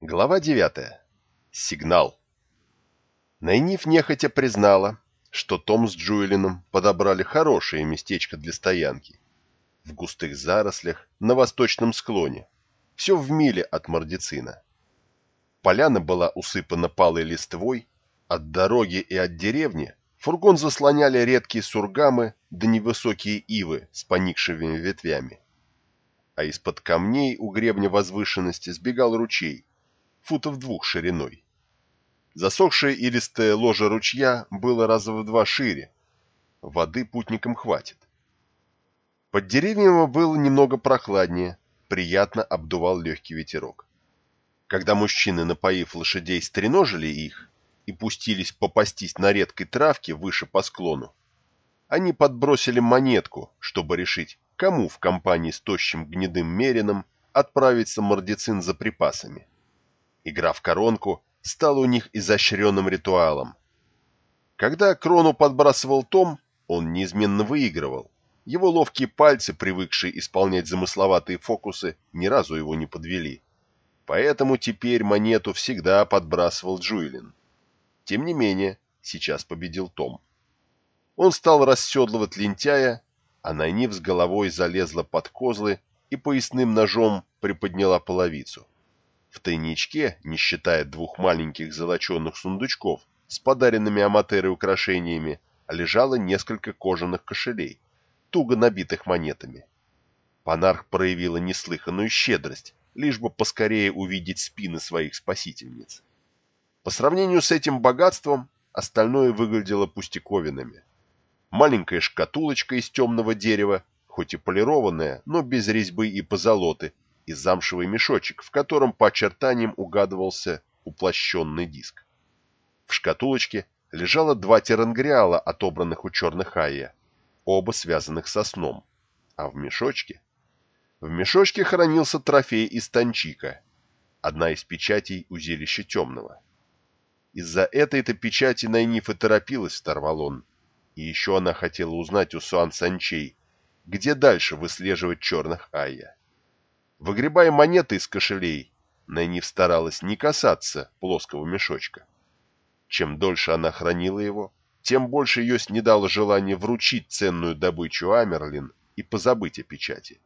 Глава 9. Сигнал. Найниф нехотя признала, что Том с Джуэлином подобрали хорошее местечко для стоянки. В густых зарослях на восточном склоне. Все в миле от Мордицина. Поляна была усыпана палой листвой. От дороги и от деревни фургон заслоняли редкие сургамы да невысокие ивы с поникшими ветвями. А из-под камней у гребня возвышенности сбегал ручей, футов двух шириной. Засохшее илистое ложе ручья было раза в два шире. Воды путникам хватит. Под деревьями было немного прохладнее, приятно обдувал легкий ветерок. Когда мужчины, напоив лошадей, стреножили их и пустились попастись на редкой травке выше по склону, они подбросили монетку, чтобы решить, кому в компании с тощим гнедым мерином отправиться мордицин за припасами. Игра в коронку стала у них изощренным ритуалом. Когда крону подбрасывал Том, он неизменно выигрывал. Его ловкие пальцы, привыкшие исполнять замысловатые фокусы, ни разу его не подвели. Поэтому теперь монету всегда подбрасывал Джуэлин. Тем не менее, сейчас победил Том. Он стал расседлывать лентяя, а Найниф с головой залезла под козлы и поясным ножом приподняла половицу. В тайничке, не считая двух маленьких золоченых сундучков с подаренными Аматерой украшениями, лежало несколько кожаных кошелей, туго набитых монетами. Панарх проявила неслыханную щедрость, лишь бы поскорее увидеть спины своих спасительниц. По сравнению с этим богатством, остальное выглядело пустяковинами. Маленькая шкатулочка из темного дерева, хоть и полированная, но без резьбы и позолоты, и замшевый мешочек, в котором по очертаниям угадывался уплощенный диск. В шкатулочке лежало два терангриала, отобранных у черных айя, оба связанных со сном, а в мешочке... В мешочке хранился трофей из танчика, одна из печатей узилища темного. Из-за этой-то печати Найниф и торопилась в Тарвалон, и еще она хотела узнать у Суан Санчей, где дальше выслеживать черных айя. Выгребая монеты из кошелей, Найниф старалась не касаться плоского мешочка. Чем дольше она хранила его, тем больше ее снедало желание вручить ценную добычу Амерлин и позабыть о печати.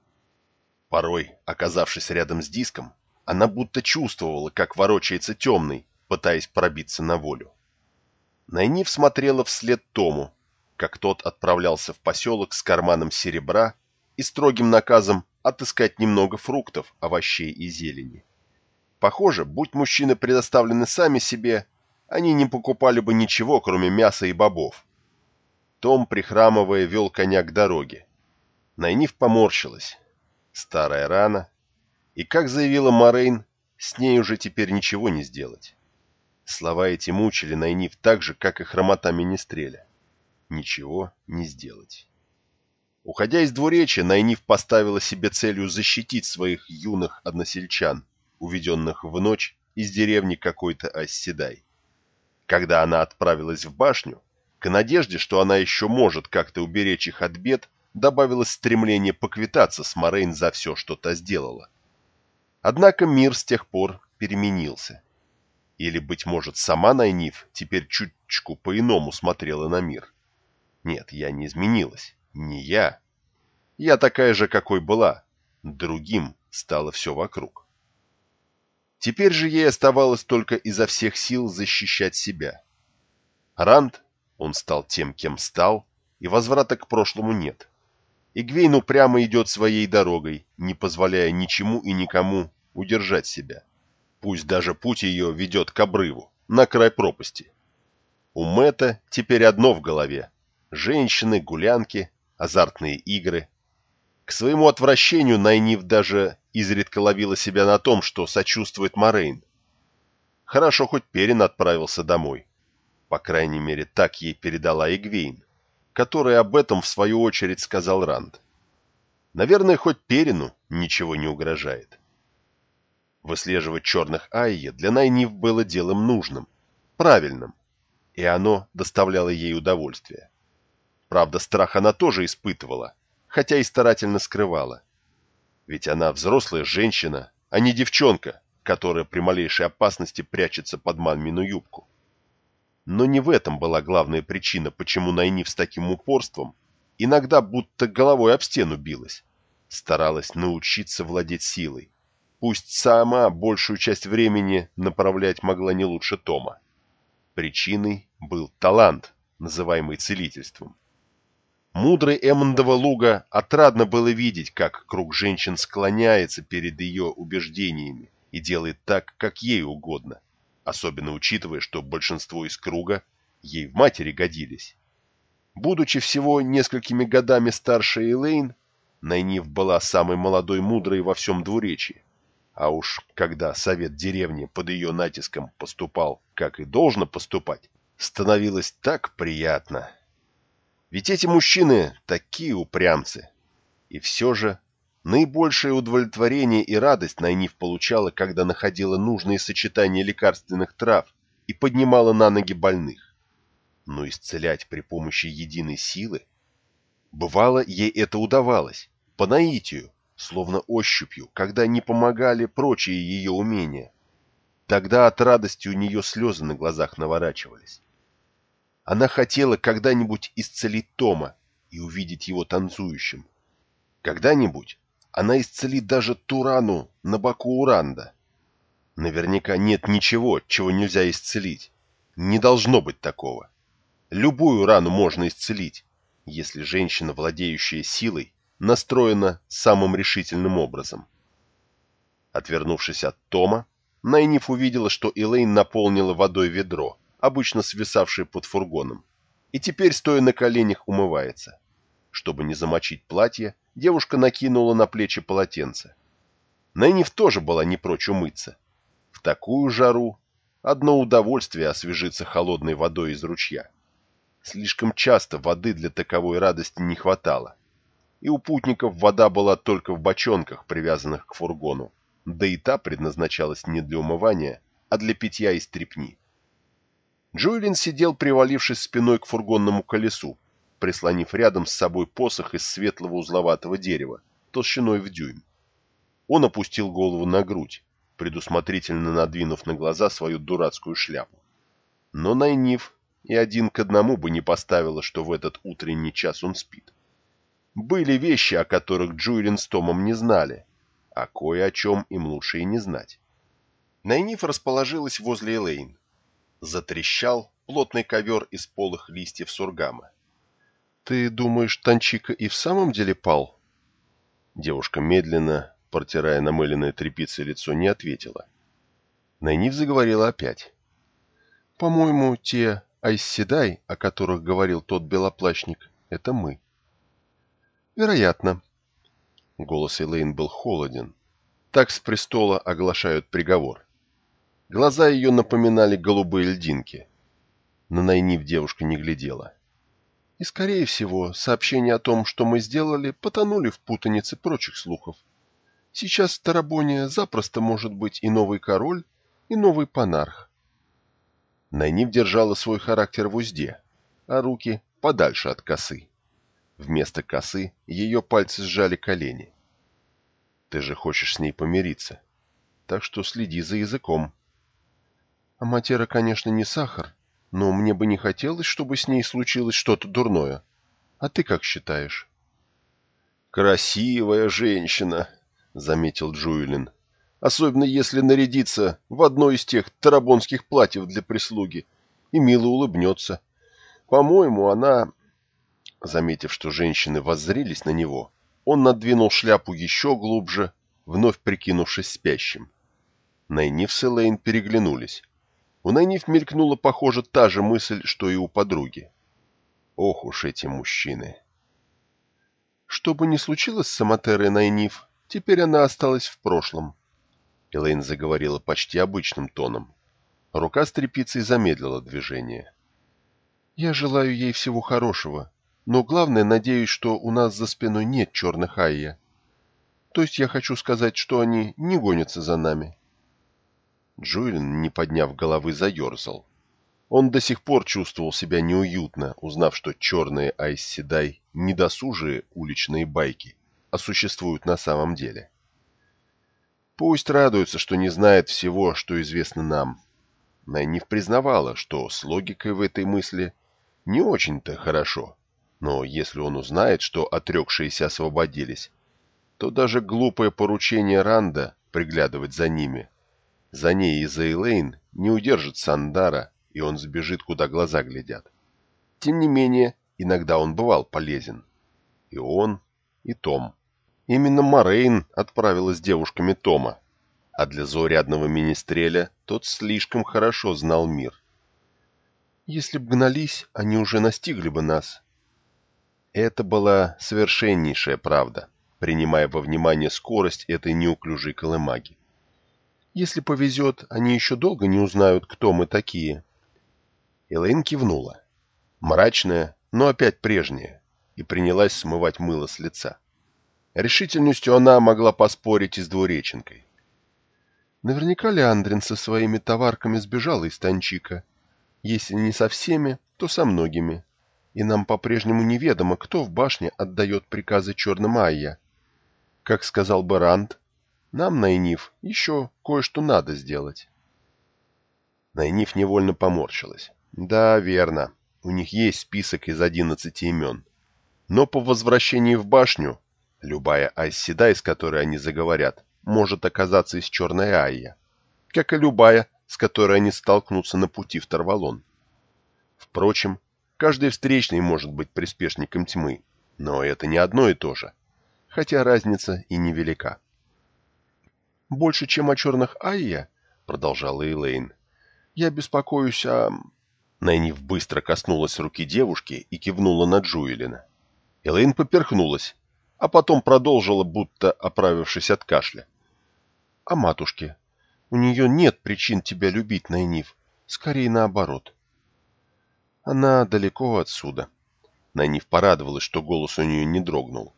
Порой, оказавшись рядом с диском, она будто чувствовала, как ворочается темный, пытаясь пробиться на волю. Найниф смотрела вслед Тому, как тот отправлялся в поселок с карманом серебра и строгим наказом отыскать немного фруктов, овощей и зелени. Похоже, будь мужчины предоставлены сами себе, они не покупали бы ничего, кроме мяса и бобов. Том, прихрамывая, вел коня к дороге. Найниф поморщилась. Старая рана. И, как заявила Морейн, с ней уже теперь ничего не сделать. Слова эти мучили Найниф так же, как и хромота Министреля. Ничего не сделать. Уходя из двуречия, Найниф поставила себе целью защитить своих юных односельчан, уведенных в ночь из деревни какой-то Асседай. Когда она отправилась в башню, к надежде, что она еще может как-то уберечь их от бед, добавилось стремление поквитаться с Морейн за все, что та сделала. Однако мир с тех пор переменился. Или, быть может, сама Найниф теперь чуточку по-иному смотрела на мир. Нет, я не изменилась. Не я. Я такая же, какой была. Другим стало все вокруг. Теперь же ей оставалось только изо всех сил защищать себя. Ранд, он стал тем, кем стал, и возврата к прошлому нет. Игвейн упрямо идет своей дорогой, не позволяя ничему и никому удержать себя. Пусть даже путь ее ведет к обрыву, на край пропасти. У Мэтта теперь одно в голове – женщины, гулянки, азартные игры. К своему отвращению Найниф даже изредка ловила себя на том, что сочувствует Морейн. Хорошо, хоть Перин отправился домой. По крайней мере, так ей передала Игвейн, который об этом в свою очередь сказал Ранд. Наверное, хоть Перину ничего не угрожает. Выслеживать черных Айе для Найниф было делом нужным, правильным, и оно доставляло ей удовольствие. Правда, страх она тоже испытывала, хотя и старательно скрывала. Ведь она взрослая женщина, а не девчонка, которая при малейшей опасности прячется под мамину юбку. Но не в этом была главная причина, почему Найниф с таким упорством иногда будто головой об стену билась, старалась научиться владеть силой. Пусть сама большую часть времени направлять могла не лучше Тома. Причиной был талант, называемый целительством. Мудрой Эммондова луга отрадно было видеть, как круг женщин склоняется перед ее убеждениями и делает так, как ей угодно, особенно учитывая, что большинство из круга ей в матери годились. Будучи всего несколькими годами старше Элейн, Найниф была самой молодой мудрой во всем двуречии. А уж когда совет деревни под ее натиском поступал, как и должно поступать, становилось так приятно. Ведь эти мужчины такие упрямцы. И все же наибольшее удовлетворение и радость Найниф получала, когда находила нужные сочетания лекарственных трав и поднимала на ноги больных. Но исцелять при помощи единой силы... Бывало, ей это удавалось, по наитию, словно ощупью, когда не помогали прочие ее умения. Тогда от радости у нее слезы на глазах наворачивались. Она хотела когда-нибудь исцелить Тома и увидеть его танцующим. Когда-нибудь она исцелит даже ту рану на боку Уранда. Наверняка нет ничего, чего нельзя исцелить. Не должно быть такого. Любую рану можно исцелить, если женщина, владеющая силой, настроена самым решительным образом. Отвернувшись от Тома, Найниф увидела, что Элейн наполнила водой ведро, обычно свисавшее под фургоном, и теперь, стоя на коленях, умывается. Чтобы не замочить платье, девушка накинула на плечи полотенце. Найниф тоже была не прочь умыться. В такую жару одно удовольствие освежиться холодной водой из ручья. Слишком часто воды для таковой радости не хватало и у путников вода была только в бочонках, привязанных к фургону, да и та предназначалась не для умывания, а для питья из трепни. Джоэлин сидел, привалившись спиной к фургонному колесу, прислонив рядом с собой посох из светлого узловатого дерева, толщиной в дюйм. Он опустил голову на грудь, предусмотрительно надвинув на глаза свою дурацкую шляпу. Но Найниф и один к одному бы не поставила, что в этот утренний час он спит. Были вещи, о которых Джуэлин с Томом не знали, а кое о чем им лучше и не знать. Найниф расположилась возле Элейн. Затрещал плотный ковер из полых листьев сургама. «Ты думаешь, Танчика и в самом деле пал?» Девушка медленно, протирая намыленное тряпицей лицо, не ответила. Найниф заговорила опять. «По-моему, те Айсседай, о которых говорил тот белоплащник, это мы». Вероятно. Голос Элейн был холоден. Так с престола оглашают приговор. Глаза ее напоминали голубые льдинки. На Найнив девушка не глядела. И, скорее всего, сообщения о том, что мы сделали, потонули в путанице прочих слухов. Сейчас в Тарабоне запросто может быть и новый король, и новый панарх. Найнив держала свой характер в узде, а руки подальше от косы. Вместо косы ее пальцы сжали колени. Ты же хочешь с ней помириться, так что следи за языком. А матера, конечно, не сахар, но мне бы не хотелось, чтобы с ней случилось что-то дурное. А ты как считаешь? «Красивая женщина», — заметил Джуэлин. «Особенно если нарядиться в одно из тех тарабонских платьев для прислуги и мило улыбнется. По-моему, она Заметив, что женщины воззрелись на него, он надвинул шляпу еще глубже, вновь прикинувшись спящим. Найниф с Элейн переглянулись. У Найниф мелькнула, похоже, та же мысль, что и у подруги. Ох уж эти мужчины! Что бы ни случилось с Аматерой Найниф, теперь она осталась в прошлом. Элейн заговорила почти обычным тоном. Рука с тряпицей замедлила движение. «Я желаю ей всего хорошего, но главное, надеюсь, что у нас за спиной нет черных Айя. То есть я хочу сказать, что они не гонятся за нами. Джуэлин, не подняв головы, заерзал. Он до сих пор чувствовал себя неуютно, узнав, что черные Айсседай не досужие уличные байки, а существуют на самом деле. Пусть радуется, что не знает всего, что известно нам. Найниф признавала, что с логикой в этой мысли не очень-то хорошо. Но если он узнает, что отрекшиеся освободились, то даже глупое поручение Ранда приглядывать за ними, за ней и за Элейн, не удержит Сандара, и он сбежит, куда глаза глядят. Тем не менее, иногда он бывал полезен. И он, и Том. Именно Морейн отправила с девушками Тома, а для заурядного министреля тот слишком хорошо знал мир. Если б гнались, они уже настигли бы нас. Это была совершеннейшая правда, принимая во внимание скорость этой неуклюжей колымаги. Если повезет, они еще долго не узнают, кто мы такие. Элэйн кивнула. Мрачная, но опять прежняя, и принялась смывать мыло с лица. Решительностью она могла поспорить и с двуреченкой. Наверняка Леандрин со своими товарками сбежал из Танчика. Если не со всеми, то со многими. И нам по-прежнему неведомо, кто в башне отдает приказы черным Айя. Как сказал Барант, нам, Найниф, еще кое-что надо сделать. Найниф невольно поморщилась. Да, верно, у них есть список из одиннадцати имен. Но по возвращении в башню Любая айсседа, из которой они заговорят, может оказаться из черной айя, как и любая, с которой они столкнутся на пути в Тарвалон. Впрочем, каждый встречный может быть приспешником тьмы, но это не одно и то же, хотя разница и невелика. «Больше, чем о черных айя», — продолжала Элейн, — «я беспокоюсь о...» Найниф быстро коснулась руки девушки и кивнула на Джуэлина. Элейн поперхнулась а потом продолжила, будто оправившись от кашля. — А матушке? У нее нет причин тебя любить, Найниф. Скорее наоборот. Она далеко отсюда. Найниф порадовалась, что голос у нее не дрогнул.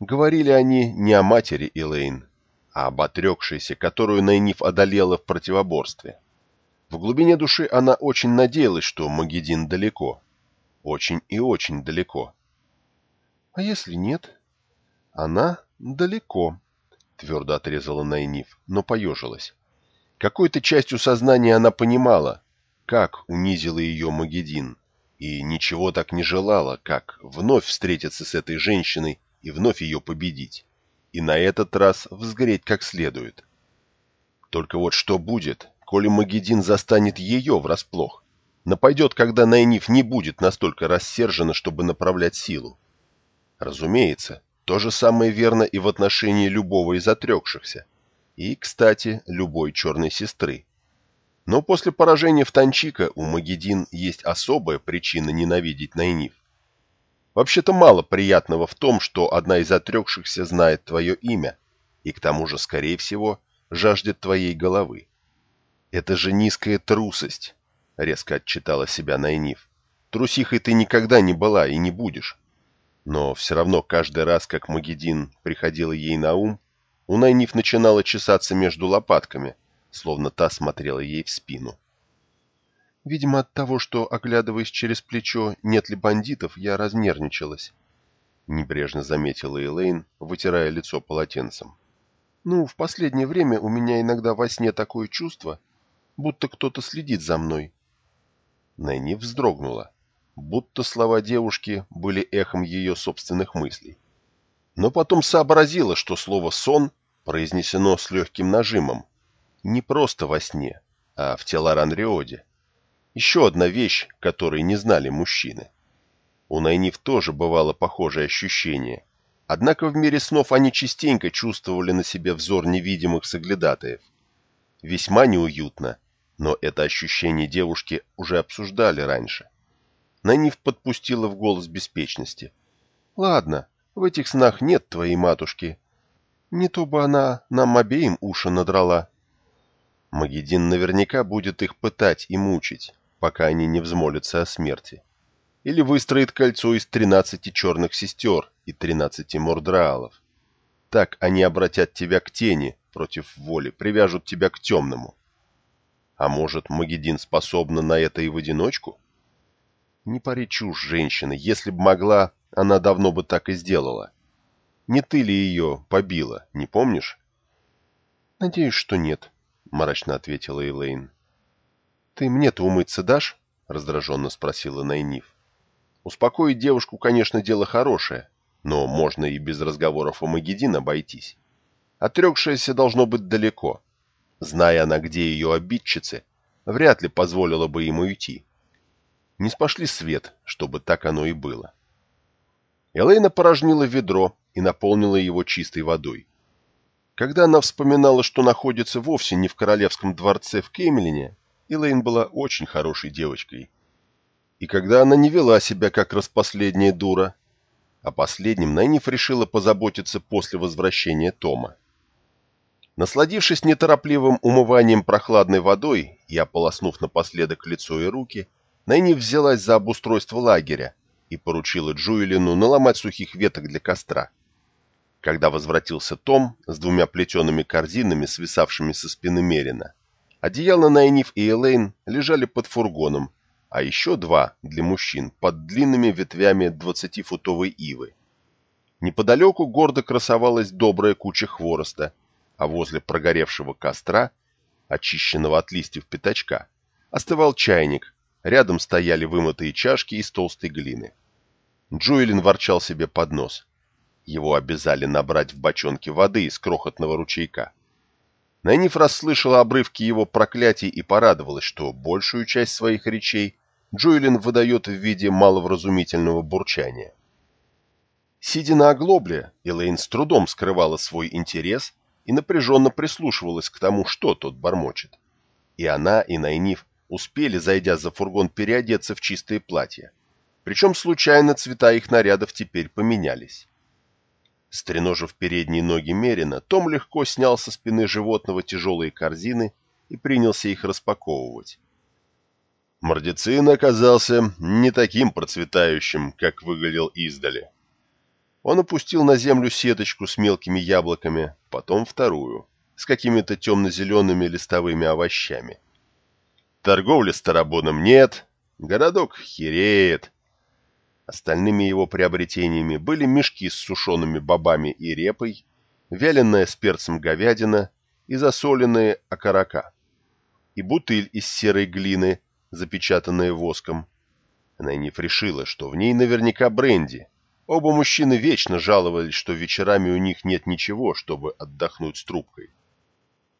Говорили они не о матери Элейн, а об отрекшейся, которую Найниф одолела в противоборстве. В глубине души она очень надеялась, что Магедин далеко. Очень и очень далеко. — А если нет? Она далеко, твердо отрезала Найниф, но поежилась. Какой-то частью сознания она понимала, как унизила ее Магедин, и ничего так не желала, как вновь встретиться с этой женщиной и вновь ее победить, и на этот раз взгреть как следует. Только вот что будет, коли Магедин застанет ее врасплох? Нападет, когда Найниф не будет настолько рассержена, чтобы направлять силу. Разумеется, то же самое верно и в отношении любого из отрекшихся. И, кстати, любой черной сестры. Но после поражения в Танчика у Магедин есть особая причина ненавидеть Найниф. Вообще-то мало приятного в том, что одна из отрекшихся знает твое имя, и к тому же, скорее всего, жаждет твоей головы. Это же низкая трусость, — резко отчитала себя Найниф. Трусихой ты никогда не была и не будешь. Но все равно каждый раз, как Магедин приходила ей на ум, у Найниф начинала чесаться между лопатками, словно та смотрела ей в спину. Видимо, от того, что, оглядываясь через плечо, нет ли бандитов, я разнервничалась. Небрежно заметила Элейн, вытирая лицо полотенцем. Ну, в последнее время у меня иногда во сне такое чувство, будто кто-то следит за мной. Найниф вздрогнула будто слова девушки были эхом ее собственных мыслей. Но потом сообразила, что слово «сон» произнесено с легким нажимом. Не просто во сне, а в Теларанриоде. Еще одна вещь, которой не знали мужчины. У Найниф тоже бывало похожее ощущение. Однако в мире снов они частенько чувствовали на себе взор невидимых соглядатаев. Весьма неуютно, но это ощущение девушки уже обсуждали раньше. Найниф подпустила в голос беспечности. «Ладно, в этих снах нет твоей матушки. Не то бы она нам обеим уши надрала». Магедин наверняка будет их пытать и мучить, пока они не взмолятся о смерти. Или выстроит кольцо из тринадцати черных сестер и тринадцати мордраалов. Так они обратят тебя к тени против воли, привяжут тебя к темному. А может, Магедин способна на это и в одиночку? Не пари чушь, женщина. Если б могла, она давно бы так и сделала. Не ты ли ее побила, не помнишь? «Надеюсь, что нет», — мрачно ответила Элейн. «Ты мне-то умыться дашь?» — раздраженно спросила Найниф. Успокоить девушку, конечно, дело хорошее, но можно и без разговоров о Магеддин обойтись. Отрекшаяся должно быть далеко. Зная она, где ее обидчицы, вряд ли позволила бы им уйти. Не спошли свет, чтобы так оно и было. Элейна порожнила ведро и наполнила его чистой водой. Когда она вспоминала, что находится вовсе не в королевском дворце в Кемелине, Элейн была очень хорошей девочкой. И когда она не вела себя как распоследняя дура, о последнем Найниф решила позаботиться после возвращения Тома. Насладившись неторопливым умыванием прохладной водой и ополоснув напоследок лицо и руки, Найниф взялась за обустройство лагеря и поручила Джуэлину наломать сухих веток для костра. Когда возвратился Том с двумя плетеными корзинами, свисавшими со спины Мерина, одеяло Найниф и Элейн лежали под фургоном, а еще два для мужчин под длинными ветвями двадцатифутовой ивы. Неподалеку гордо красовалась добрая куча хвороста, а возле прогоревшего костра, очищенного от листьев пятачка, остывал чайник, рядом стояли вымытые чашки из толстой глины. Джуэлин ворчал себе под нос. Его обязали набрать в бочонке воды из крохотного ручейка. Найниф расслышала обрывки его проклятий и порадовалась, что большую часть своих речей Джоэлин выдает в виде маловразумительного бурчания. Сидя на оглобле, Элейн с трудом скрывала свой интерес и напряженно прислушивалась к тому, что тот бормочет. И она, и Найниф успели, зайдя за фургон, переодеться в чистые платья. Причем случайно цвета их нарядов теперь поменялись. Стреножив передние ноги Мерина, Том легко снял со спины животного тяжелые корзины и принялся их распаковывать. Мордицин оказался не таким процветающим, как выглядел издали. Он опустил на землю сеточку с мелкими яблоками, потом вторую, с какими-то темно-зелеными листовыми овощами. Торговли с тарабоном нет, городок хереет, Остальными его приобретениями были мешки с сушеными бобами и репой, вяленая с перцем говядина и засоленные окорока, и бутыль из серой глины, запечатанная воском. Найниф решила, что в ней наверняка бренди. Оба мужчины вечно жаловались, что вечерами у них нет ничего, чтобы отдохнуть с трубкой.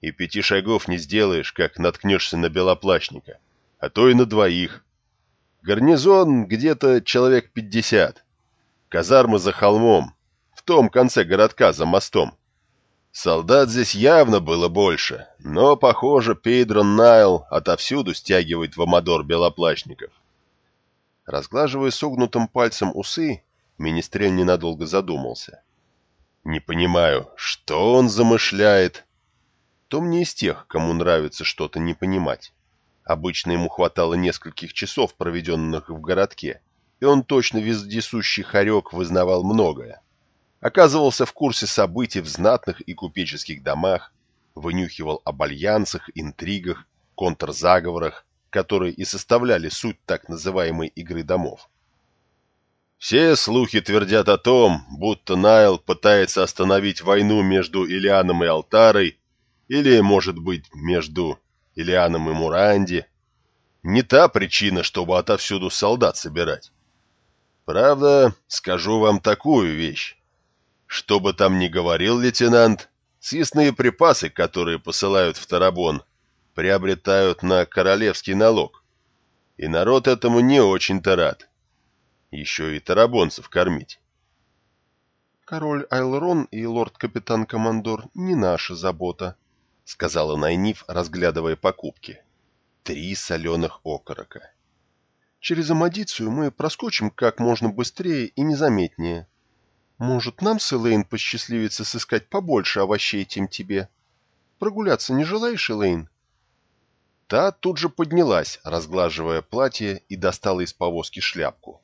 И пяти шагов не сделаешь, как наткнешься на белоплащника, а то и на двоих, Гарнизон где-то человек пятьдесят. Казармы за холмом, в том конце городка за мостом. Солдат здесь явно было больше, но, похоже, Пейдрон Найл отовсюду стягивает в Амадор белоплащников. Разглаживая согнутым пальцем усы, Министрель ненадолго задумался. «Не понимаю, что он замышляет?» Том не из тех, кому нравится что-то не понимать. Обычно ему хватало нескольких часов, проведенных в городке, и он точно вездесущий хорек вызнавал многое. Оказывался в курсе событий в знатных и купеческих домах, вынюхивал об альянсах, интригах, контрзаговорах, которые и составляли суть так называемой игры домов. Все слухи твердят о том, будто Найл пытается остановить войну между Илианом и Алтарой, или, может быть, между Илианом и Муранди. Не та причина, чтобы отовсюду солдат собирать. Правда, скажу вам такую вещь. Что бы там ни говорил лейтенант, съестные припасы, которые посылают в Тарабон, приобретают на королевский налог. И народ этому не очень-то рад. Еще и тарабонцев кормить. Король Айлрон и лорд-капитан-командор не наша забота, — сказала Найниф, разглядывая покупки. Три соленых окорока. «Через Амадицию мы проскочим как можно быстрее и незаметнее. Может, нам с Элейн посчастливится сыскать побольше овощей, чем тебе? Прогуляться не желаешь, Элейн?» Та тут же поднялась, разглаживая платье, и достала из повозки шляпку.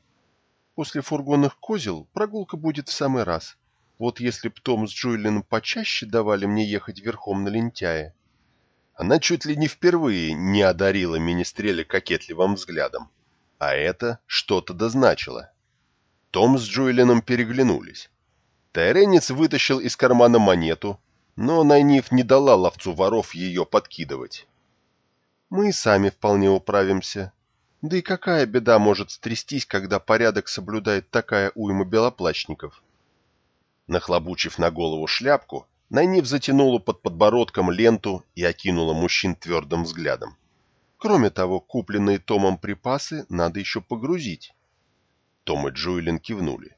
«После фургонных козел прогулка будет в самый раз. Вот если б Том с Джуэлином почаще давали мне ехать верхом на лентяе. Она чуть ли не впервые не одарила Министреля кокетливым взглядом. А это что-то дозначило. Том с Джуэлином переглянулись. Тайренец вытащил из кармана монету, но Найниф не дала ловцу воров ее подкидывать. «Мы и сами вполне управимся. Да и какая беда может стрястись, когда порядок соблюдает такая уйма белоплащников?» Нахлобучив на голову шляпку, Найниф затянула под подбородком ленту и окинула мужчин твердым взглядом. Кроме того, купленные Томом припасы надо еще погрузить. Том и Джуэлин кивнули.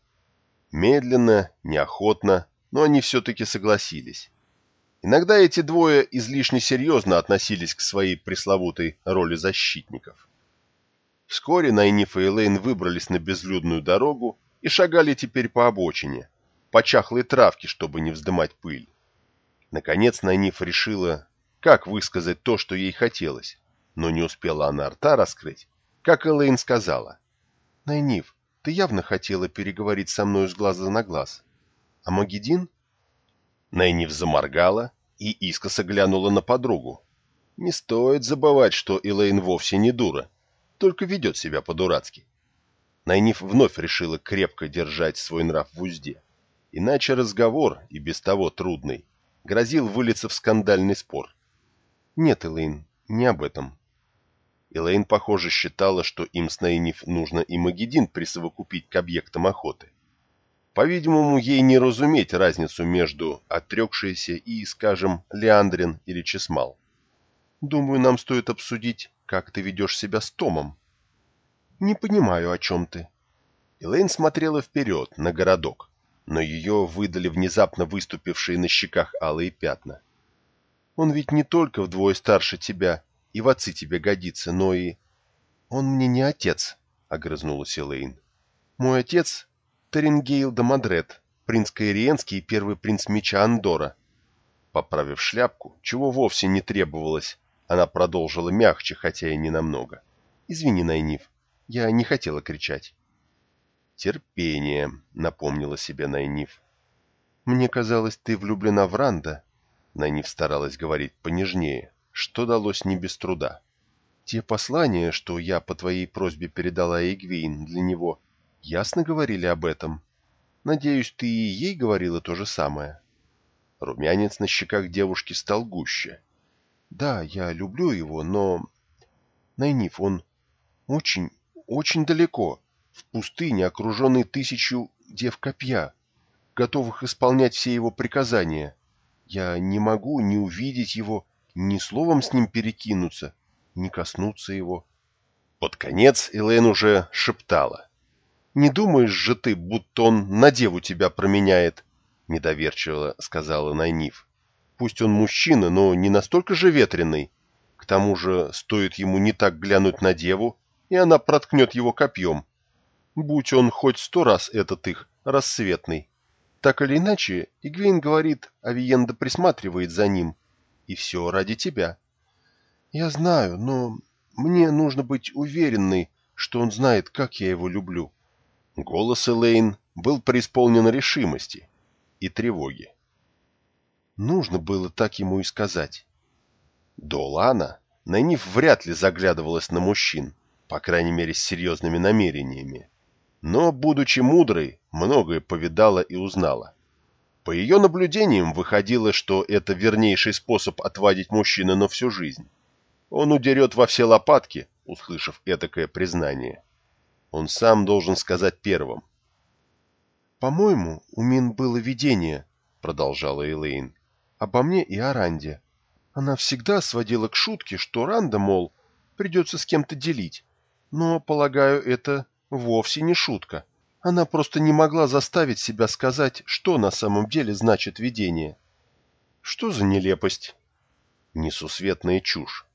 Медленно, неохотно, но они все-таки согласились. Иногда эти двое излишне серьезно относились к своей пресловутой роли защитников. Вскоре Найниф и Элейн выбрались на безлюдную дорогу и шагали теперь по обочине, по чахлой травке, чтобы не вздымать пыль. Наконец Найниф решила, как высказать то, что ей хотелось, но не успела она рта раскрыть, как Элейн сказала. «Найниф, ты явно хотела переговорить со мной с глаза на глаз. А Магедин?» Найниф заморгала и искоса глянула на подругу. Не стоит забывать, что Элейн вовсе не дура, только ведет себя по-дурацки. Найниф вновь решила крепко держать свой нрав в узде. Иначе разговор, и без того трудный, грозил вылиться в скандальный спор. «Нет, Элейн, не об этом». Элейн, похоже, считала, что им с Найниф нужно и Магеддин присовокупить к объектам охоты. По-видимому, ей не разуметь разницу между отрекшейся и, скажем, Леандрин или Чесмал. «Думаю, нам стоит обсудить, как ты ведешь себя с Томом». «Не понимаю, о чем ты». Элейн смотрела вперед, на городок но ее выдали внезапно выступившие на щеках алые пятна. «Он ведь не только вдвое старше тебя и в отцы тебе годится, но и...» «Он мне не отец», — огрызнулась Элейн. «Мой отец — Тарингейл де Мадрет, принц Каириенский и первый принц меча Андора». Поправив шляпку, чего вовсе не требовалось, она продолжила мягче, хотя и не намного. «Извини, Найниф, я не хотела кричать». «Терпение», — напомнила себе Найниф. «Мне казалось, ты влюблена в Ранда». Найниф старалась говорить понежнее, что далось не без труда. «Те послания, что я по твоей просьбе передала Эгвейн для него, ясно говорили об этом. Надеюсь, ты и ей говорила то же самое». Румянец на щеках девушки стал гуще. «Да, я люблю его, но...» «Найниф, он очень, очень далеко в пустыне, окруженный тысячу дев копья, готовых исполнять все его приказания. Я не могу ни увидеть его, ни словом с ним перекинуться, ни коснуться его. Под конец Элэйн уже шептала. «Не думаешь же ты, будто он на деву тебя променяет?» — недоверчиво сказала Найниф. «Пусть он мужчина, но не настолько же ветреный. К тому же стоит ему не так глянуть на деву, и она проткнет его копьем будь он хоть сто раз этот их, рассветный. Так или иначе, Игвейн говорит, Авиенда присматривает за ним. И все ради тебя. Я знаю, но мне нужно быть уверенной, что он знает, как я его люблю. Голос Элейн был преисполнен решимости и тревоги. Нужно было так ему и сказать. До Лана Найниф вряд ли заглядывалась на мужчин, по крайней мере с серьезными намерениями но, будучи мудрой, многое повидала и узнала. По ее наблюдениям выходило, что это вернейший способ отвадить мужчину на всю жизнь. Он удерет во все лопатки, услышав этакое признание. Он сам должен сказать первым. «По-моему, у Мин было видение», — продолжала Элейн, — «обо мне и о Ранде. Она всегда сводила к шутке, что Ранда, мол, придется с кем-то делить. Но, полагаю, это Вовсе не шутка. Она просто не могла заставить себя сказать, что на самом деле значит видение. Что за нелепость? Несусветная чушь.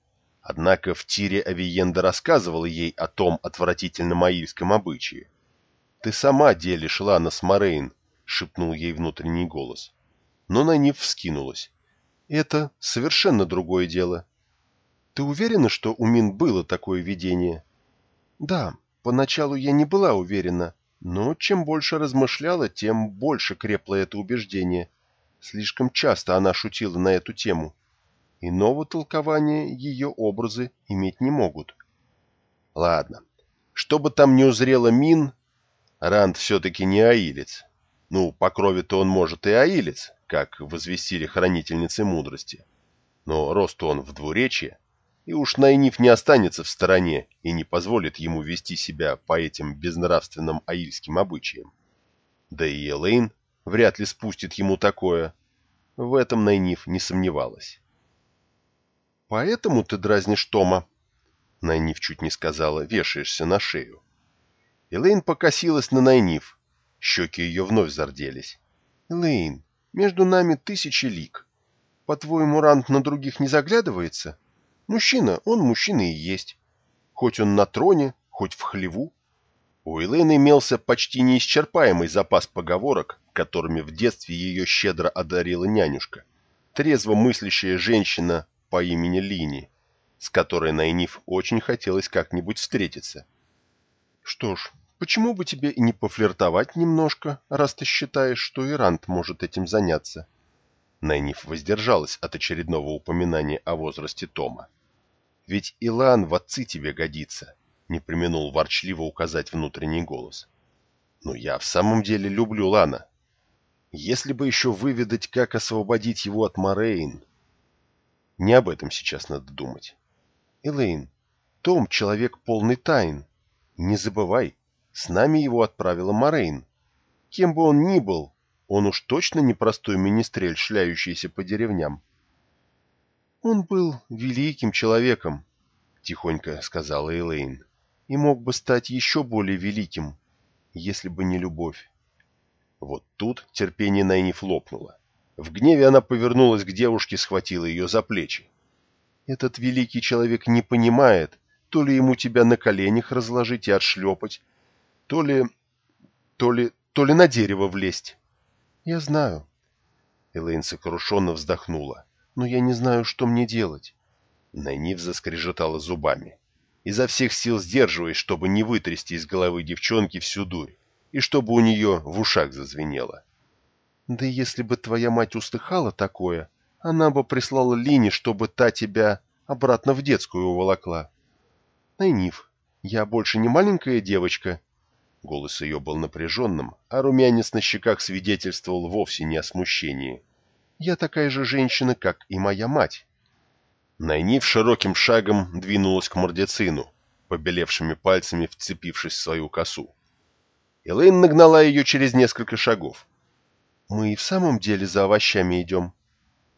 Однако в тире Авиенда рассказывала ей о том отвратительном аильском обычае. «Ты сама делишь Лана с Морейн», — шепнул ей внутренний голос. Но на Нив вскинулась. «Это совершенно другое дело. Ты уверена, что у Мин было такое видение?» «Да, Поначалу я не была уверена, но чем больше размышляла, тем больше крепло это убеждение. Слишком часто она шутила на эту тему. Иного толкования ее образы иметь не могут. Ладно. Что бы там ни узрела Мин, Ранд все-таки не аилец. Ну, по крови-то он может и аилец, как возвестили хранительницы мудрости. Но росту он в двуречье, и уж Найниф не останется в стороне и не позволит ему вести себя по этим безнравственным аильским обычаям. Да и Элейн вряд ли спустит ему такое. В этом Найниф не сомневалась. «Поэтому ты дразнишь Тома?» Найниф чуть не сказала, вешаешься на шею. Элейн покосилась на Найниф. Щеки ее вновь зарделись. «Элейн, между нами тысячи лик. По-твоему, Рант на других не заглядывается? Мужчина, он мужчина и есть. Хоть он на троне, хоть в хлеву. У Элейн имелся почти неисчерпаемый запас поговорок, которыми в детстве ее щедро одарила нянюшка, трезво мыслящая женщина по имени Лини, с которой Найниф очень хотелось как-нибудь встретиться. Что ж, почему бы тебе не пофлиртовать немножко, раз ты считаешь, что Ирант может этим заняться? Найниф воздержалась от очередного упоминания о возрасте Тома. «Ведь Илан в отцы тебе годится», — не применул ворчливо указать внутренний голос. «Но я в самом деле люблю Лана. Если бы еще выведать, как освободить его от Морейн...» Не об этом сейчас надо думать. «Элейн, Том — человек полный тайн. Не забывай, с нами его отправила Морейн. Кем бы он ни был, он уж точно не простой министрель, шляющийся по деревням. «Он был великим человеком», — тихонько сказала Элейн, — «и мог бы стать еще более великим, если бы не любовь». Вот тут терпение Найниф лопнуло. В гневе она повернулась к девушке, схватила ее за плечи. «Этот великий человек не понимает, то ли ему тебя на коленях разложить и отшлепать, то ли... то ли... то ли на дерево влезть». «Я знаю». Элэйн сокрушенно вздохнула. «Но я не знаю, что мне делать». Найниф заскрежетала зубами, изо всех сил сдерживаясь, чтобы не вытрясти из головы девчонки всю дурь, и чтобы у нее в ушах зазвенело. «Да если бы твоя мать услыхала такое, она бы прислала Лине, чтобы та тебя обратно в детскую уволокла. Найниф, я больше не маленькая девочка, Голос ее был напряженным, а румянец на щеках свидетельствовал вовсе не о смущении. «Я такая же женщина, как и моя мать». Найнив широким шагом двинулась к мордецину, побелевшими пальцами вцепившись в свою косу. Элэйн нагнала ее через несколько шагов. «Мы и в самом деле за овощами идем».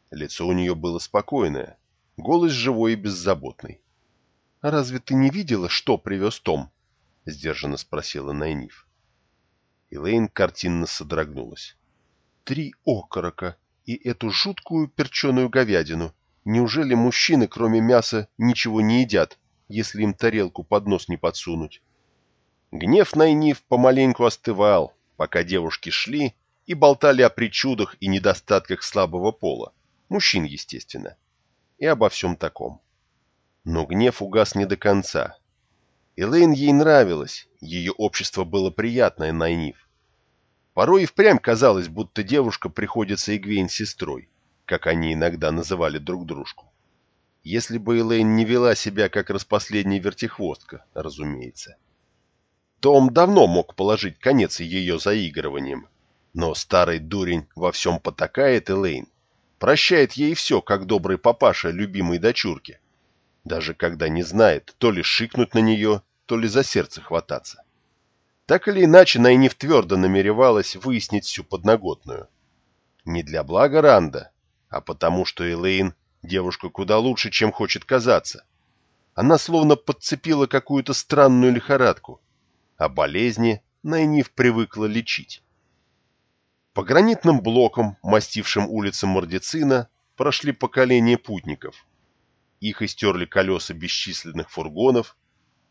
Лицо у нее было спокойное, голос живой и беззаботный. «Разве ты не видела, что привез Том?» — сдержанно спросила Найниф. Элейн картинно содрогнулась. «Три окорока и эту жуткую перченую говядину. Неужели мужчины, кроме мяса, ничего не едят, если им тарелку под нос не подсунуть?» Гнев Найниф помаленьку остывал, пока девушки шли и болтали о причудах и недостатках слабого пола, мужчин, естественно, и обо всем таком. Но гнев угас не до конца, Элейн ей нравилась, ее общество было приятное Найниф. Порой и впрямь казалось, будто девушка приходится Игвейн сестрой, как они иногда называли друг дружку. Если бы Элейн не вела себя как распоследняя вертихвостка, разумеется. Том давно мог положить конец ее заигрываниям, но старый дурень во всем потакает Элейн, прощает ей все, как добрый папаша любимой дочурке, даже когда не знает, то ли шикнуть на нее, то ли за сердце хвататься. Так или иначе, Найниф твердо намеревалась выяснить всю подноготную. Не для блага Ранда, а потому что Элейн девушка куда лучше, чем хочет казаться. Она словно подцепила какую-то странную лихорадку, а болезни Найниф привыкла лечить. По гранитным блокам, мастившим улицы Мордицина, прошли поколения путников – их истерли колеса бесчисленных фургонов.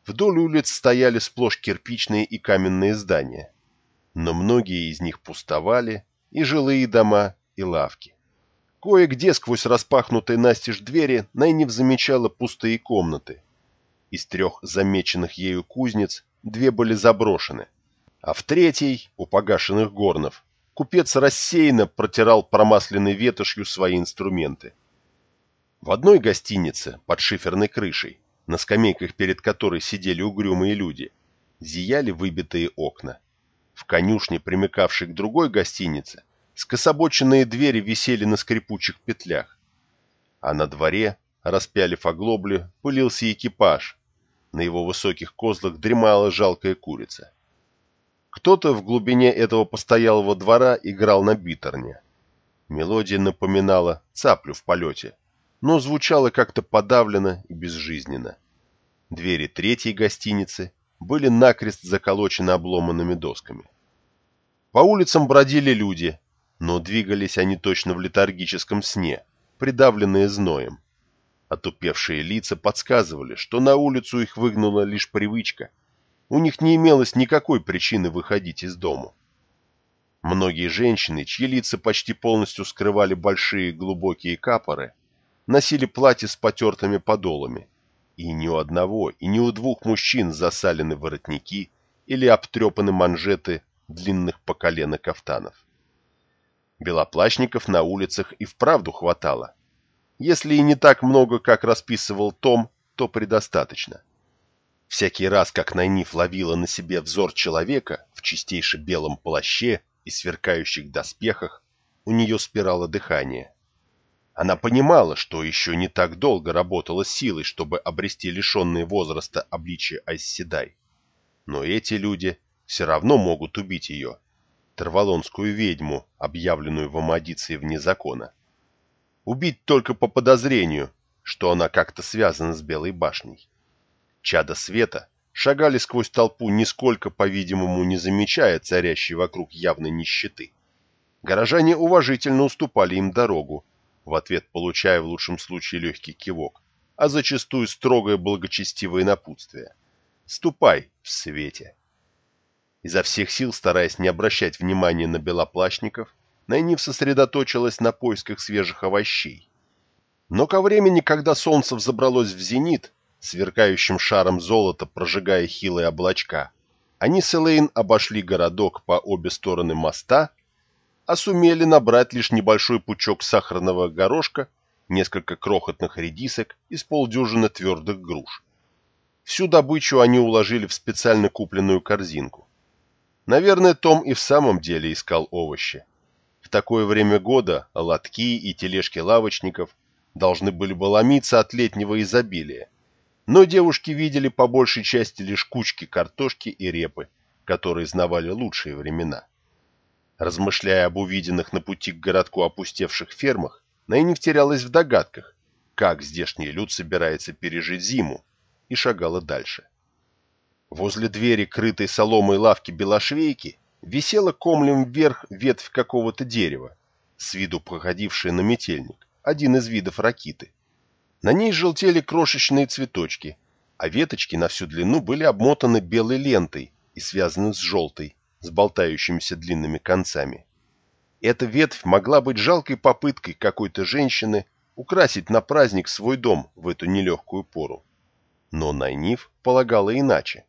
Вдоль улиц стояли сплошь кирпичные и каменные здания. Но многие из них пустовали, и жилые дома, и лавки. Кое-где сквозь распахнутые настежь двери Найнив замечала пустые комнаты. Из трех замеченных ею кузнец две были заброшены, а в третьей, у погашенных горнов, купец рассеянно протирал промасленной ветошью свои инструменты. В одной гостинице под шиферной крышей, на скамейках перед которой сидели угрюмые люди, зияли выбитые окна. В конюшне, примыкавшей к другой гостинице, скособоченные двери висели на скрипучих петлях. А на дворе, распялив оглобли, пылился экипаж. На его высоких козлах дремала жалкая курица. Кто-то в глубине этого постоялого двора играл на битерне. Мелодия напоминала цаплю в полете, но звучала как-то подавленно и безжизненно. Двери третьей гостиницы были накрест заколочены обломанными досками. По улицам бродили люди, но двигались они точно в летаргическом сне, придавленные зноем. Отупевшие лица подсказывали, что на улицу их выгнала лишь привычка. У них не имелось никакой причины выходить из дому. Многие женщины, чьи лица почти полностью скрывали большие глубокие капоры, носили платья с потертыми подолами, и ни у одного, и ни у двух мужчин засалены воротники или обтрепаны манжеты длинных по колено кафтанов. Белоплащников на улицах и вправду хватало. Если и не так много, как расписывал Том, то предостаточно. Всякий раз, как Найниф ловила на себе взор человека в чистейше белом плаще и сверкающих доспехах, у нее спирало дыхание. Она понимала, что еще не так долго работала силой, чтобы обрести лишенные возраста обличие Айсседай. Но эти люди все равно могут убить ее, Тарвалонскую ведьму, объявленную в Амадиции вне закона. Убить только по подозрению, что она как-то связана с Белой башней. Чада света шагали сквозь толпу, нисколько, по-видимому, не замечая царящей вокруг явной нищеты. Горожане уважительно уступали им дорогу, в ответ получая в лучшем случае легкий кивок, а зачастую строгое благочестивое напутствие. «Ступай в свете!» Изо всех сил, стараясь не обращать внимания на белоплащников, Найниф сосредоточилась на поисках свежих овощей. Но ко времени, когда солнце взобралось в зенит, сверкающим шаром золота прожигая хилые облачка, они с Элейн обошли городок по обе стороны моста, а сумели набрать лишь небольшой пучок сахарного горошка, несколько крохотных редисок и с полдюжины твердых груш. Всю добычу они уложили в специально купленную корзинку. Наверное, Том и в самом деле искал овощи. В такое время года лотки и тележки лавочников должны были бы ломиться от летнего изобилия. Но девушки видели по большей части лишь кучки картошки и репы, которые знавали лучшие времена. Размышляя об увиденных на пути к городку опустевших фермах, Найниф терялась в догадках, как здешний люд собирается пережить зиму, и шагала дальше. Возле двери, крытой соломой лавки белошвейки, висела комлем вверх ветвь какого-то дерева, с виду походившая на метельник, один из видов ракиты. На ней желтели крошечные цветочки, а веточки на всю длину были обмотаны белой лентой и связаны с желтой, с болтающимися длинными концами. Эта ветвь могла быть жалкой попыткой какой-то женщины украсить на праздник свой дом в эту нелегкую пору. Но Найниф полагала иначе.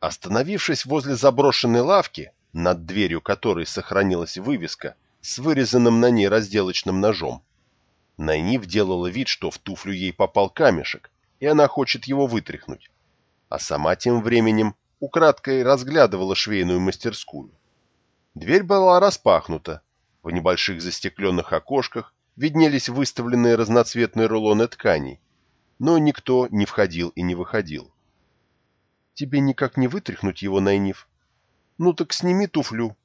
Остановившись возле заброшенной лавки, над дверью которой сохранилась вывеска с вырезанным на ней разделочным ножом, Найниф делала вид, что в туфлю ей попал камешек, и она хочет его вытряхнуть. А сама тем временем украдкой разглядывала швейную мастерскую. Дверь была распахнута. В небольших застекленных окошках виднелись выставленные разноцветные рулоны тканей, но никто не входил и не выходил. Тебе никак не вытряхнуть его, Найниф? Ну так сними туфлю.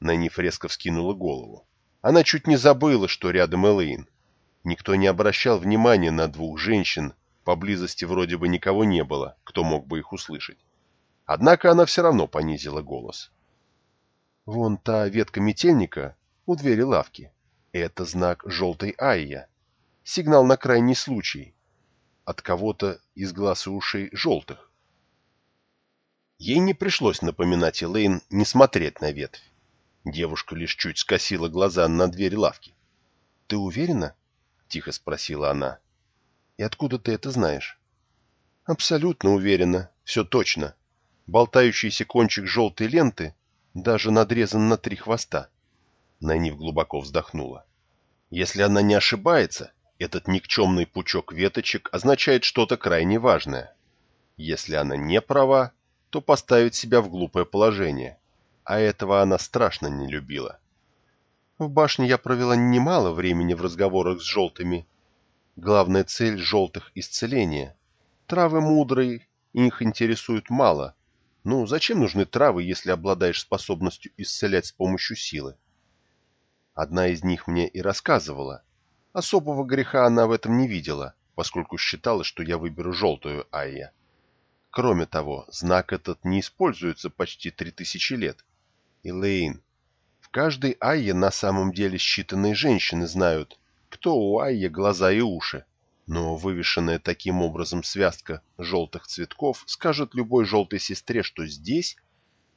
Найниф резко вскинула голову. Она чуть не забыла, что рядом Элэйн. Никто не обращал внимания на двух женщин, поблизости вроде бы никого не было, кто мог бы их услышать. Однако она все равно понизила голос. Вон та ветка метельника у двери лавки. Это знак желтой айя. Сигнал на крайний случай. От кого-то из глаз и ушей желтых. Ей не пришлось напоминать Элейн не смотреть на ветвь. Девушка лишь чуть скосила глаза на дверь лавки. «Ты уверена?» — тихо спросила она. «И откуда ты это знаешь?» «Абсолютно уверена. Все точно. Болтающийся кончик желтой ленты даже надрезан на три хвоста». Найнив глубоко вздохнула. «Если она не ошибается, этот никчемный пучок веточек означает что-то крайне важное. Если она не права, то поставить себя в глупое положение, а этого она страшно не любила. В башне я провела немало времени в разговорах с желтыми. Главная цель желтых — исцеление. Травы мудрые, их интересует мало. Ну, зачем нужны травы, если обладаешь способностью исцелять с помощью силы? Одна из них мне и рассказывала. Особого греха она в этом не видела, поскольку считала, что я выберу желтую Айя. Кроме того, знак этот не используется почти три тысячи лет. Элейн, в каждой Айе на самом деле считанные женщины знают, кто у Айе глаза и уши. Но вывешенная таким образом связка желтых цветков скажет любой желтой сестре, что здесь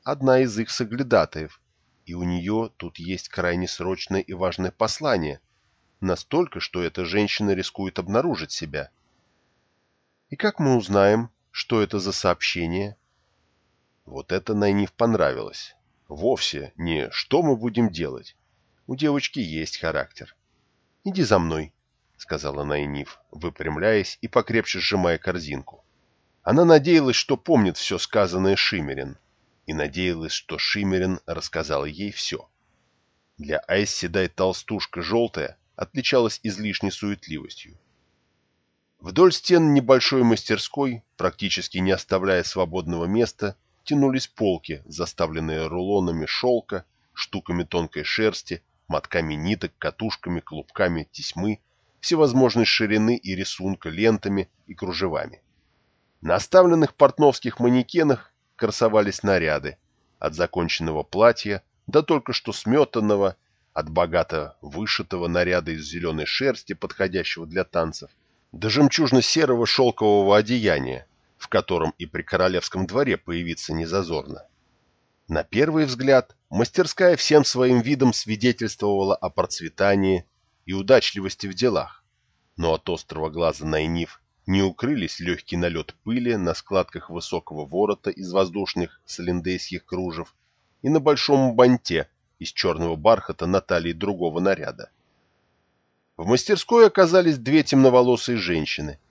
одна из их соглядатаев, и у нее тут есть крайне срочное и важное послание, настолько, что эта женщина рискует обнаружить себя. И как мы узнаем, что это за сообщение? Вот это Найниф понравилось. Вовсе не «что мы будем делать». У девочки есть характер. «Иди за мной», — сказала Найниф, выпрямляясь и покрепче сжимая корзинку. Она надеялась, что помнит все сказанное Шимерин, и надеялась, что Шимерин рассказал ей все. Для Айс дай толстушка желтая отличалась излишней суетливостью. Вдоль стен небольшой мастерской, практически не оставляя свободного места, тянулись полки, заставленные рулонами шелка, штуками тонкой шерсти, мотками ниток, катушками, клубками, тесьмы, всевозможной ширины и рисунка, лентами и кружевами. На оставленных портновских манекенах красовались наряды, от законченного платья до только что сметанного, от богато вышитого наряда из зеленой шерсти, подходящего для танцев, до жемчужно-серого шелкового одеяния, в котором и при королевском дворе появиться незазорно. На первый взгляд мастерская всем своим видом свидетельствовала о процветании и удачливости в делах, но от острого глаза Найниф не укрылись легкий налет пыли на складках высокого ворота из воздушных салендейских кружев и на большом банте из черного бархата на талии другого наряда. В мастерской оказались две темноволосые женщины –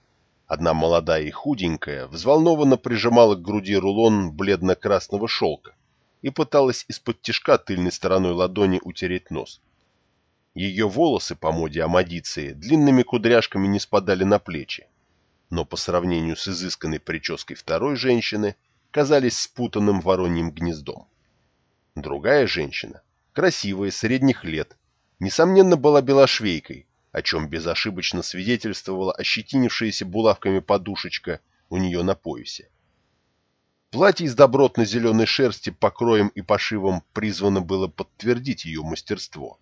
Одна молодая и худенькая взволнованно прижимала к груди рулон бледно-красного шелка и пыталась из-под тишка тыльной стороной ладони утереть нос. Ее волосы по моде амадиции длинными кудряшками не спадали на плечи, но по сравнению с изысканной прической второй женщины казались спутанным вороньим гнездом. Другая женщина, красивая, средних лет, несомненно была белошвейкой, о чем безошибочно свидетельствовала ощетинившаяся булавками подушечка у нее на поясе. Платье из добротно-зеленой шерсти покроем и пошивом призвано было подтвердить ее мастерство.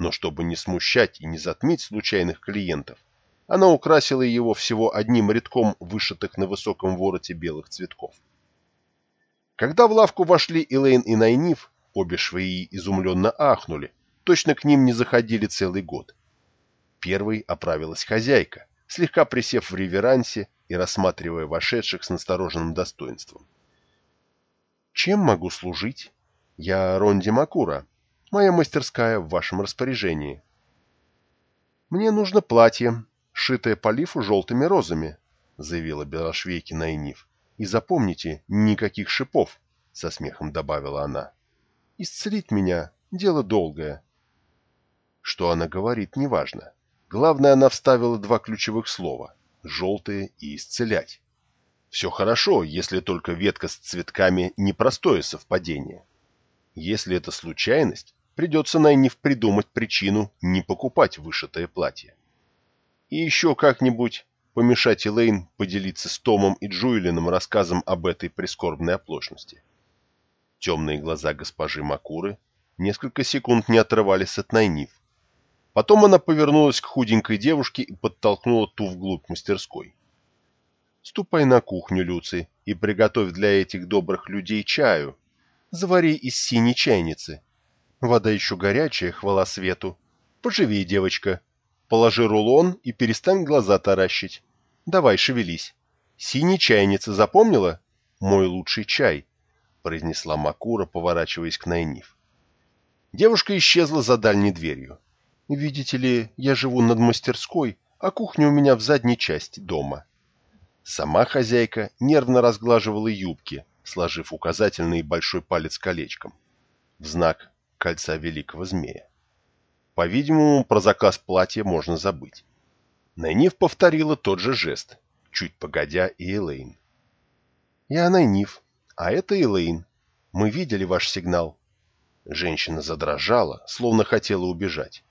Но чтобы не смущать и не затмить случайных клиентов, она украсила его всего одним рядком вышитых на высоком вороте белых цветков. Когда в лавку вошли Элейн и Найниф, обе швеи изумленно ахнули, точно к ним не заходили целый год. Первой оправилась хозяйка, слегка присев в реверансе и рассматривая вошедших с настороженным достоинством. «Чем могу служить? Я Ронди Макура. Моя мастерская в вашем распоряжении». «Мне нужно платье, шитое по лифу желтыми розами», — заявила Белошвейки Найниф. «И запомните, никаких шипов», — со смехом добавила она. «Исцелить меня — дело долгое». Что она говорит, неважно. Главное, она вставила два ключевых слова – «желтые» и «исцелять». Все хорошо, если только ветка с цветками – непростое совпадение. Если это случайность, придется Найниф придумать причину не покупать вышитое платье. И еще как-нибудь помешать Элейн поделиться с Томом и Джуэлином рассказом об этой прискорбной оплошности. Темные глаза госпожи Макуры несколько секунд не отрывались от Найниф, Потом она повернулась к худенькой девушке и подтолкнула ту вглубь мастерской. «Ступай на кухню, Люци, и приготовь для этих добрых людей чаю. Завари из синей чайницы. Вода еще горячая, хвала свету. Поживи, девочка. Положи рулон и перестань глаза таращить. Давай, шевелись. Синий чайница запомнила? Мой лучший чай», — произнесла Макура, поворачиваясь к Найниф. Девушка исчезла за дальней дверью. Видите ли, я живу над мастерской, а кухня у меня в задней части дома. Сама хозяйка нервно разглаживала юбки, сложив указательный и большой палец колечком, в знак кольца великого змея. По-видимому, про заказ платья можно забыть. Найниф повторила тот же жест, чуть погодя и Элейн. «Я Найниф, а это Элейн. Мы видели ваш сигнал». Женщина задрожала, словно хотела убежать.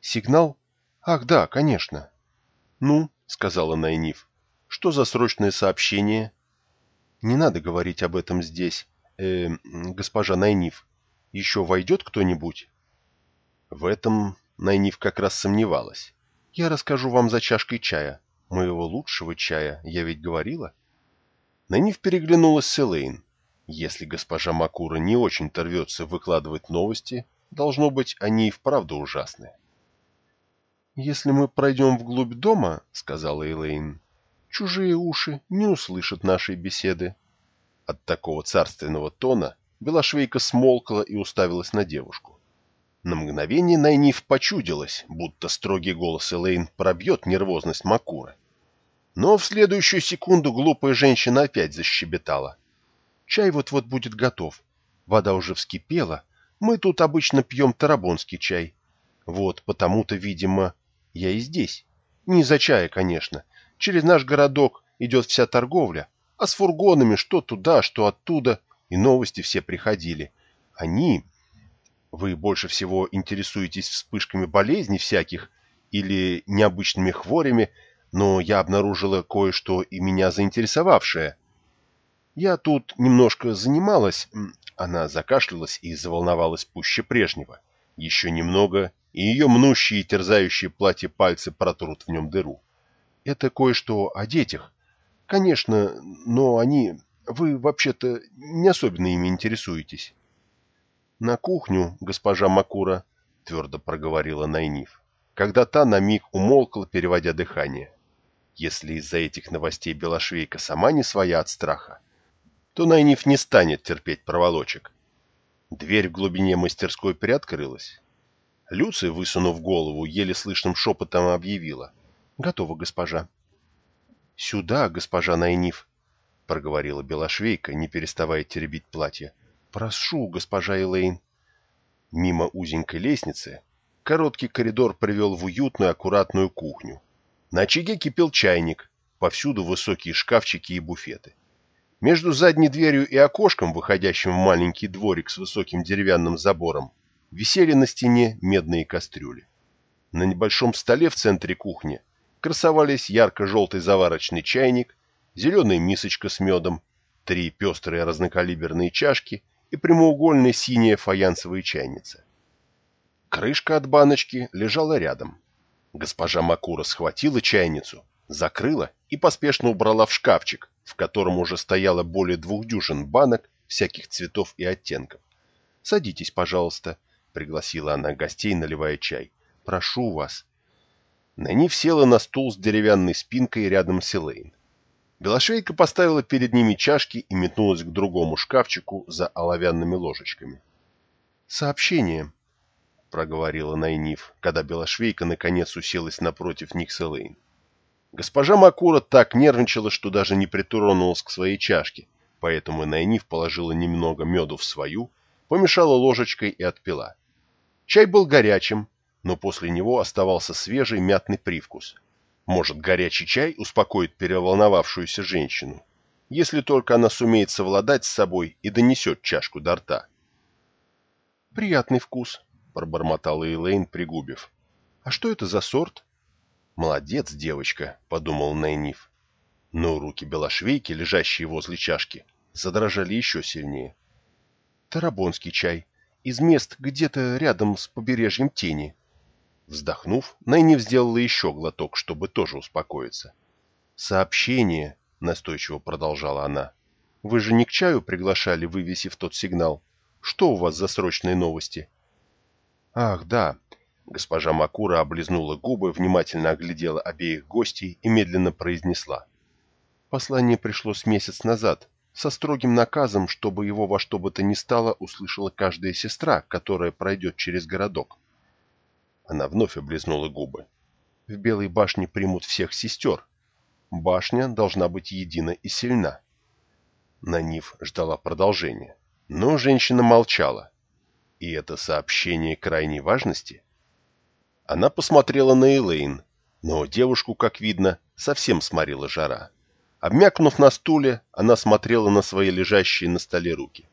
«Сигнал? Ах, да, конечно». «Ну», — сказала Найниф, — «что за срочное сообщение?» «Не надо говорить об этом здесь, э, госпожа Найниф. Еще войдет кто-нибудь?» В этом Найниф как раз сомневалась. «Я расскажу вам за чашкой чая. Моего лучшего чая, я ведь говорила?» Найниф переглянулась с Элейн. Если госпожа Макура не очень-то рвется выкладывать новости, должно быть, они и вправду ужасны. «Если мы пройдем вглубь дома, — сказала Элейн, — чужие уши не услышат нашей беседы». От такого царственного тона Белошвейка смолкла и уставилась на девушку. На мгновение Найниф почудилась, будто строгий голос Элейн пробьет нервозность Макуры. Но в следующую секунду глупая женщина опять защебетала. «Чай вот-вот будет готов. Вода уже вскипела. Мы тут обычно пьем тарабонский чай. Вот потому-то, видимо, я и здесь. Не из-за чая, конечно. Через наш городок идет вся торговля, а с фургонами что туда, что оттуда, и новости все приходили. Они... Вы больше всего интересуетесь вспышками болезней всяких или необычными хворями, но я обнаружила кое-что и меня заинтересовавшее. Я тут немножко занималась... Она закашлялась и заволновалась пуще прежнего. Еще немного, и ее мнущие и терзающие платье пальцы протрут в нем дыру. Это кое-что о детях. Конечно, но они... Вы, вообще-то, не особенно ими интересуетесь. На кухню, госпожа Макура, твердо проговорила Найниф, когда та на миг умолкла, переводя дыхание. Если из-за этих новостей Белошвейка сама не своя от страха, то Найниф не станет терпеть проволочек. Дверь в глубине мастерской приоткрылась. Люция, высунув голову, еле слышным шепотом объявила. «Готово, госпожа». «Сюда, госпожа Найниф», — проговорила Белошвейка, не переставая теребить платье. «Прошу, госпожа Элейн». Мимо узенькой лестницы короткий коридор привел в уютную аккуратную кухню. На очаге кипел чайник, повсюду высокие шкафчики и буфеты. Между задней дверью и окошком, выходящим в маленький дворик с высоким деревянным забором, висели на стене медные кастрюли. На небольшом столе в центре кухни красовались ярко-желтый заварочный чайник, зеленая мисочка с медом, три пестрые разнокалиберные чашки и прямоугольная синяя фаянсовая чайница. Крышка от баночки лежала рядом. Госпожа Макура схватила чайницу, закрыла и поспешно убрала в шкафчик, в котором уже стояло более двух дюжин банок всяких цветов и оттенков. «Садитесь, пожалуйста», пригласила она гостей, наливая чай. «Прошу вас». Нанив села на стул с деревянной спинкой рядом с Элейн. Белошвейка поставила перед ними чашки и метнулась к другому шкафчику за оловянными ложечками. «Сообщение», — проговорила Найниф, когда Белошвейка наконец уселась напротив Элейн. Госпожа Макура так нервничала, что даже не притронулась к своей чашке, поэтому Найниф положила немного меду в свою, помешала ложечкой и отпила. Чай был горячим, но после него оставался свежий мятный привкус. Может, горячий чай успокоит переволновавшуюся женщину, если только она сумеет совладать с собой и донесет чашку до рта. «Приятный вкус», — пробормотала Элейн, пригубив. «А что это за сорт?» «Молодец, девочка», — подумал Найниф. Но руки белошвейки, лежащие возле чашки, задрожали еще сильнее. «Тарабонский чай», из мест где-то рядом с побережьем тени. Вздохнув, Найниф сделала еще глоток, чтобы тоже успокоиться. «Сообщение», — настойчиво продолжала она. «Вы же не к чаю приглашали, вывесив тот сигнал. Что у вас за срочные новости?» «Ах, да». Госпожа Макура облизнула губы, внимательно оглядела обеих гостей и медленно произнесла. «Послание пришло с месяц назад, со строгим наказом, чтобы его во что бы то ни стало услышала каждая сестра, которая пройдет через городок. Она вновь облизнула губы. В Белой башне примут всех сестер. Башня должна быть едина и сильна. Нанив ждала продолжения, но женщина молчала. И это сообщение крайней важности? Она посмотрела на Элейн, но девушку, как видно, совсем сморила жара. Обмякнув на стуле, она смотрела на свои лежащие на столе руки.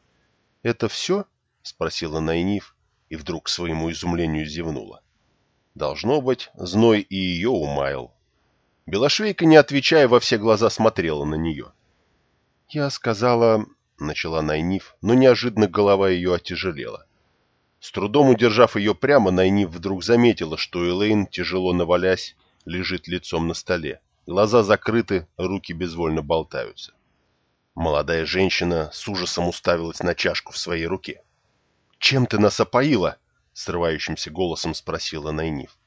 «Это все?» — спросила Найниф, и вдруг к своему изумлению зевнула. Должно быть, зной и ее умаял. Белошвейка, не отвечая, во все глаза смотрела на нее. «Я сказала...» — начала Найниф, но неожиданно голова ее отяжелела. С трудом удержав ее прямо, Найниф вдруг заметила, что Элейн, тяжело навалясь, лежит лицом на столе. Глаза закрыты, руки безвольно болтаются. Молодая женщина с ужасом уставилась на чашку в своей руке. «Чем ты нас опоила?» — срывающимся голосом спросила Найниф.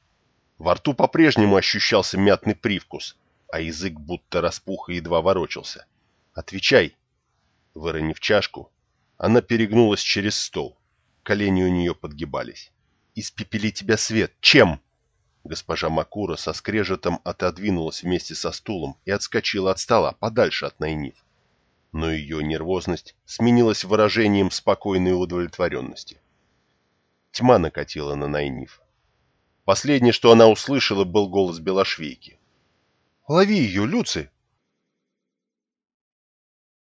Во рту по-прежнему ощущался мятный привкус, а язык будто распух и едва ворочался. «Отвечай!» Выронив чашку, она перегнулась через стол. Колени у нее подгибались. «Испепели тебя свет! Чем?» Госпожа Макура со скрежетом отодвинулась вместе со стулом и отскочила от стола, подальше от Найниф но ее нервозность сменилась выражением спокойной удовлетворенности. Тьма накатила на Найниф. Последнее, что она услышала, был голос Белошвейки. «Лови ее, Люци!